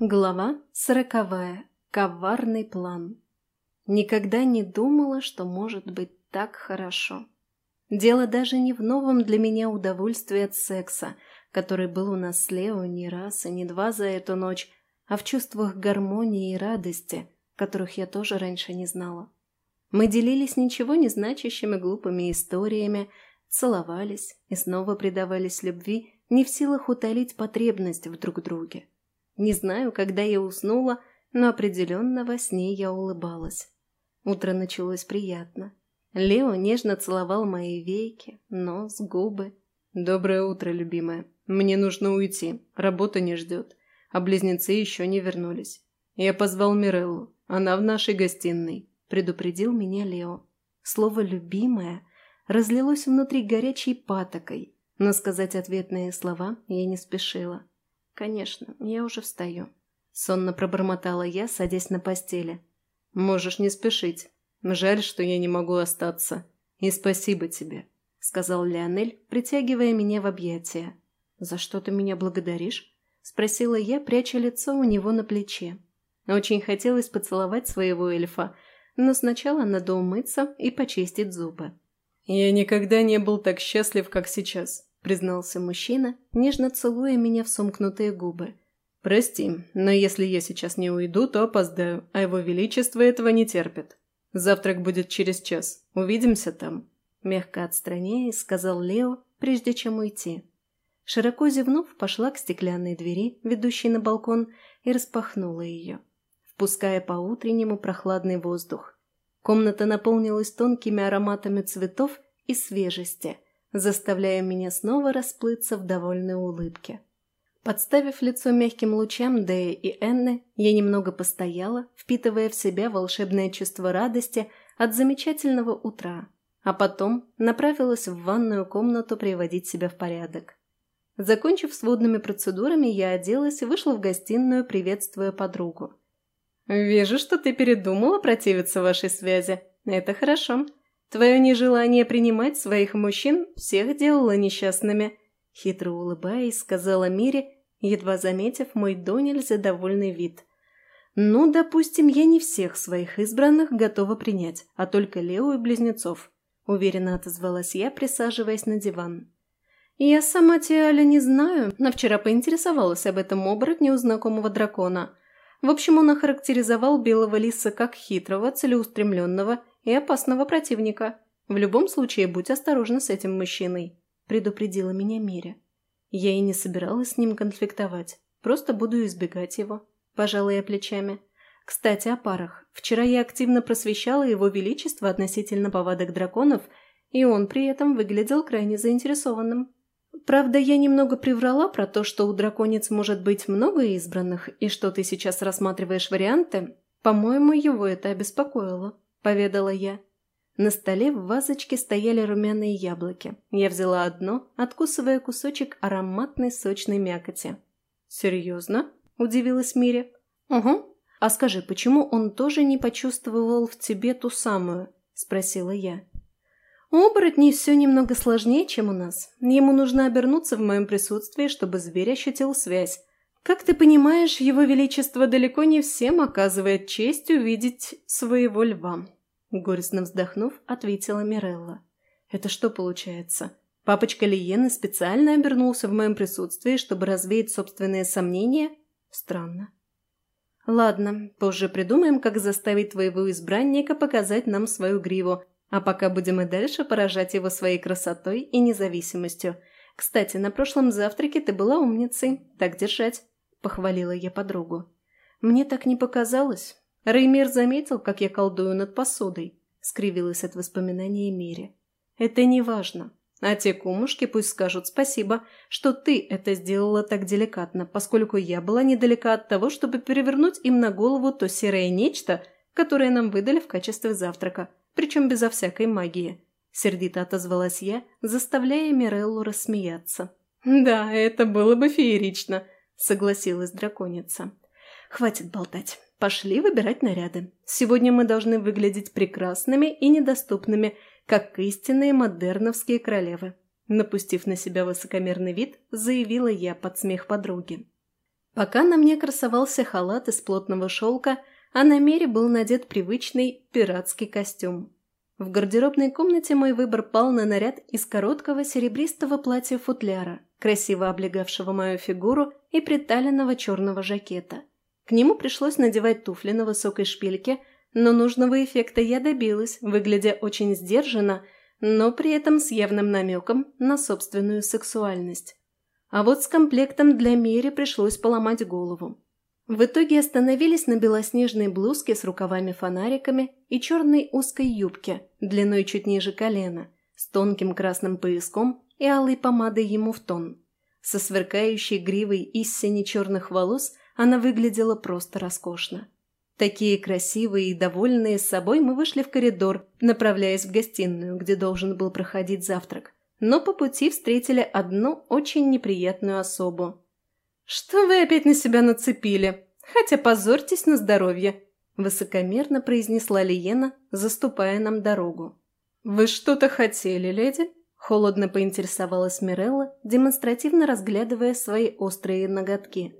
Глава сороковая. Коварный план. Никогда не думала, что может быть так хорошо. Дело даже не в новом для меня удовольствии от секса, который был у нас с Лео не раз и не два за эту ночь, а в чувствах гармонии и радости, которых я тоже раньше не знала. Мы делились ничего не значащими глупыми историями, целовались и снова предавались любви, не в силах утолить потребность в друг друге. Не знаю, когда я уснула, но определенно во сне я улыбалась. Утро началось приятно. Лео нежно целовал мои веки, нос, губы. «Доброе утро, любимая. Мне нужно уйти. Работа не ждет. А близнецы еще не вернулись. Я позвал Миреллу. Она в нашей гостиной», – предупредил меня Лео. Слово «любимая» разлилось внутри горячей патокой, но сказать ответные слова я не спешила. «Конечно, я уже встаю», — сонно пробормотала я, садясь на постели. «Можешь не спешить. Жаль, что я не могу остаться. И спасибо тебе», — сказал Леонель, притягивая меня в объятия. «За что ты меня благодаришь?» — спросила я, пряча лицо у него на плече. Очень хотелось поцеловать своего эльфа, но сначала надо умыться и почистить зубы. «Я никогда не был так счастлив, как сейчас», – признался мужчина, нежно целуя меня в сомкнутые губы. «Прости, но если я сейчас не уйду, то опоздаю, а его величество этого не терпит. Завтрак будет через час. Увидимся там». Мягко отстраняясь, сказал Лео, прежде чем уйти. Широко зевнув, пошла к стеклянной двери, ведущей на балкон, и распахнула ее, впуская по-утреннему прохладный воздух. Комната наполнилась тонкими ароматами цветов и свежести – заставляя меня снова расплыться в довольной улыбке. Подставив лицо мягким лучам Дэя и Энны, я немного постояла, впитывая в себя волшебное чувство радости от замечательного утра, а потом направилась в ванную комнату приводить себя в порядок. Закончив с водными процедурами, я оделась и вышла в гостиную, приветствуя подругу. «Вижу, что ты передумала противиться вашей связи. Это хорошо. Твое нежелание принимать своих мужчин всех делало несчастными», — хитро улыбаясь, сказала Мире, едва заметив мой до нельзя довольный вид. «Ну, допустим, я не всех своих избранных готова принять, а только Лео и Близнецов», — уверенно отозвалась я, присаживаясь на диван. «Я сама Тиаля не знаю, но вчера поинтересовалась об этом оборотне у знакомого дракона. В общем, он охарактеризовал белого лиса как хитрого, целеустремленного и опасного противника. В любом случае, будь осторожна с этим мужчиной», – предупредила меня Миря. Я и не собиралась с ним конфликтовать, просто буду избегать его, пожала я плечами. Кстати, о парах. Вчера я активно просвещала его величество относительно повадок драконов, и он при этом выглядел крайне заинтересованным. Правда, я немного приврала про то, что у драконец может быть много избранных, и что ты сейчас рассматриваешь варианты. По-моему, его это обеспокоило. – поведала я. На столе в вазочке стояли румяные яблоки. Я взяла одно, откусывая кусочек ароматной сочной мякоти. «Серьезно?» – удивилась Мире. «Угу. А скажи, почему он тоже не почувствовал в тебе ту самую?» – спросила я. «У оборотней все немного сложнее, чем у нас. Ему нужно обернуться в моем присутствии, чтобы зверь ощутил связь. Как ты понимаешь, его величество далеко не всем оказывает честь увидеть своего льва. Горестно вздохнув, ответила Мирелла. Это что получается? Папочка Лиены специально обернулся в моем присутствии, чтобы развеять собственные сомнения? Странно. Ладно, позже придумаем, как заставить твоего избранника показать нам свою гриву, а пока будем и дальше поражать его своей красотой и независимостью. Кстати, на прошлом завтраке ты была умницей. Так держать. – похвалила я подругу. «Мне так не показалось. Реймир заметил, как я колдую над посудой», – скривилась от воспоминания Мире. «Это не важно. А те кумушки пусть скажут спасибо, что ты это сделала так деликатно, поскольку я была недалека от того, чтобы перевернуть им на голову то серое нечто, которое нам выдали в качестве завтрака, причем безо всякой магии». Сердито отозвалась я, заставляя Миреллу рассмеяться. «Да, это было бы феерично», согласилась драконица. «Хватит болтать. Пошли выбирать наряды. Сегодня мы должны выглядеть прекрасными и недоступными, как истинные модерновские королевы». Напустив на себя высокомерный вид, заявила я под смех подруги. Пока на мне красовался халат из плотного шелка, а на Мере был надет привычный пиратский костюм. В гардеробной комнате мой выбор пал на наряд из короткого серебристого платья-футляра, красиво облегавшего мою фигуру и приталенного черного жакета. К нему пришлось надевать туфли на высокой шпильке, но нужного эффекта я добилась, выглядя очень сдержанно, но при этом с явным намеком на собственную сексуальность. А вот с комплектом для Мери пришлось поломать голову. В итоге остановились на белоснежной блузке с рукавами-фонариками и черной узкой юбке, длиной чуть ниже колена, с тонким красным пояском и алой помадой ему в тон. Со сверкающей гривой из сине-черных волос она выглядела просто роскошно. Такие красивые и довольные с собой мы вышли в коридор, направляясь в гостиную, где должен был проходить завтрак. Но по пути встретили одну очень неприятную особу. «Что вы опять на себя нацепили? Хотя позорьтесь на здоровье», – высокомерно произнесла Лиена, заступая нам дорогу. «Вы что-то хотели, леди?» – холодно поинтересовалась Мирелла, демонстративно разглядывая свои острые ноготки.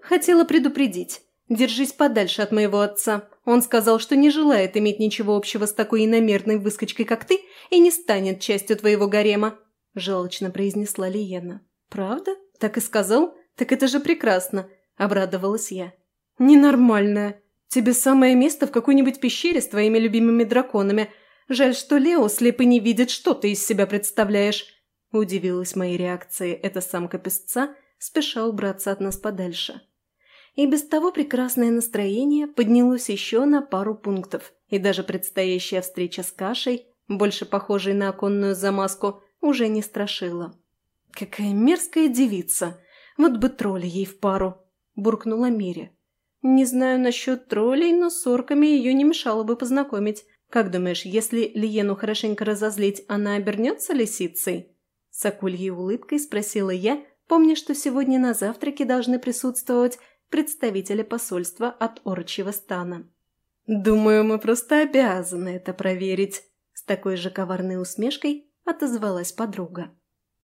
«Хотела предупредить. Держись подальше от моего отца. Он сказал, что не желает иметь ничего общего с такой иномерной выскочкой, как ты, и не станет частью твоего гарема», – желчно произнесла Лиена. «Правда? Так и сказал? Так это же прекрасно!» – обрадовалась я. «Ненормальная. Тебе самое место в какой-нибудь пещере с твоими любимыми драконами. Жаль, что Лео слепо не видит, что ты из себя представляешь». Удивилась моей реакции эта самка песца, спеша убраться от нас подальше и без того прекрасное настроение поднялось еще на пару пунктов, и даже предстоящая встреча с кашей, больше похожей на оконную замазку, уже не страшила. «Какая мерзкая девица! Вот бы тролли ей в пару!» – буркнула Мири. «Не знаю насчет троллей, но с орками ее не мешало бы познакомить. Как думаешь, если Лиену хорошенько разозлить, она обернется лисицей?» С акульей улыбкой спросила я, помня, что сегодня на завтраке должны присутствовать представителя посольства от Орчьего стана. «Думаю, мы просто обязаны это проверить», – с такой же коварной усмешкой отозвалась подруга.